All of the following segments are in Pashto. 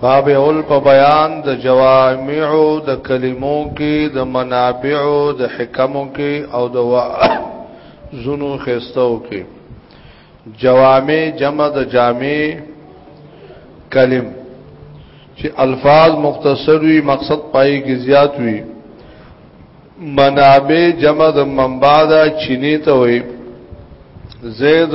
باب اول په بیان د جوامعو د کلمو کې د منابعو د حکمو کې او د زونو خستو کې جوامع جمع د جامع کلم چې الفاظ مختصر وي مقصد پای کې زیات وي منابع جمع د منبع دا چینه ته وي زید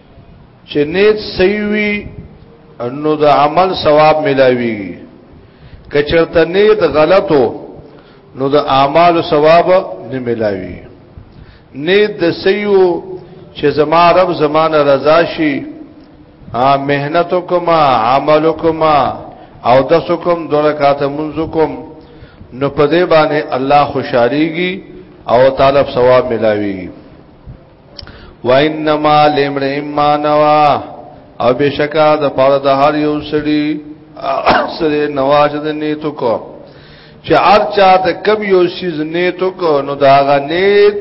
چې نیت صحیح وي نو د عمل ثواب ملاويږي کچرته نیت غلطو نو د اعمال ثواب نه ملاوي نیت د سيو چې زما رب زمانه رضا شي ا مهنت کوما عمل کوما او د سکم درکات منزکم نو په دې باندې الله خوشاليږي او طالب ثواب ملاويږي وانما لمرئ ما نوا او بشکا د پاره د هر یو سړي سره نواز د نیتو کو چې هر چا د کم یو شیز نیتو کو نو دا غ نیت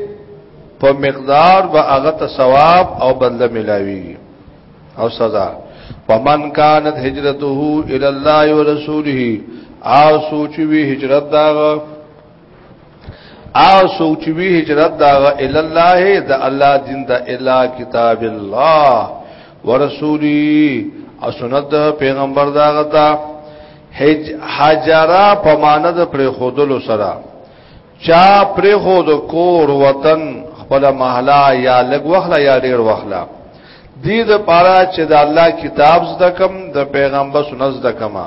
په مقدار و هغه ته ثواب او بدله ملاوي او سزا ومن كانت هجرته الى الله ورسوله او سوچوي هجرت داغه او سوچ وی هجرت دا ال الله د الله دین ته الا کتاب الله ورسولی او سنت پیغمبر دا غتا هج حجرا پماند پر خودلو سره چا پر خود کور وطن خپل محلا یا لګ وخلا یا ډیر وخلا دې د پاره چې د الله کتاب زده کم د پیغمبر سنت زده کما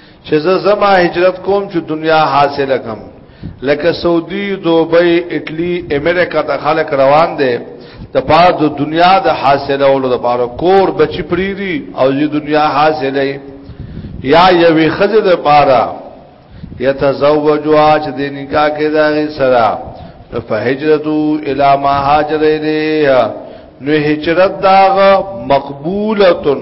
چې زه زما هجرت کوم چې دنیا حاصله کم لکه سعودي دوبۍ اټلی امریکا ته خلک روان دي د پاره د دنیا د حاصله ولو د پاره کور بچی پریری او د دنیا حاصله یا یوې خزه د پاره یتزوجوا چې د نکاح کې دا سره فهجرتو الی ما هاجر الیه نو هجرت داغه مقبولتن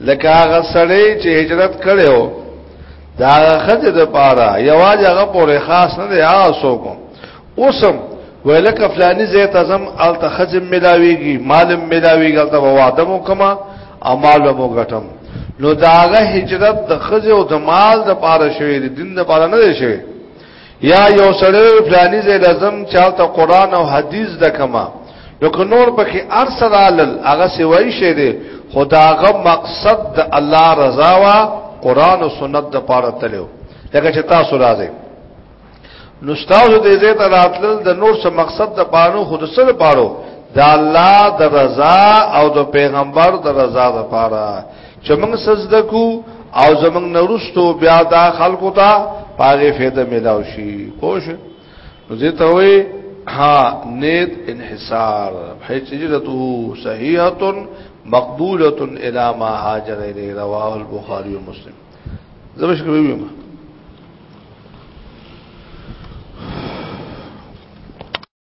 لکه هغه سړی چې هجرت کړو دا خځه د پاره یواز هغه پورې خاص نه دی آسو کوم اوسم ویلک فلانی زیت ازم ال تخزم ملاویږي مالم ملاویږي ال ته وادم کما او مال مو غټم نو داغه هجرت د خځه او د مال د پاره شوی د دین د پاره نه شوی یا یو سړی فلانی زې لازم چالت قران او حدیث د کما نو که نور پکې ارسل علل هغه سوي شه دي خداغه مقصد د الله رضا وا قران او سنت د پاره تلو لکه چې تاسو راځي نو تاسو دې زې ته راتل د نور څه مقصد د پاره خود سره پاره د الله د رضا او د پیغمبر د رضا د پاره چې موږ سجده کو او زمنګ نورستو بیا دا خلکو ته پاغه فایده ملاو شي پوه شئ نو زه ته وې ها نیت انحصار حجرته صحیحه مقبوله الی ما هاجر الی رواه البخاری و مسلم زبش کوي ما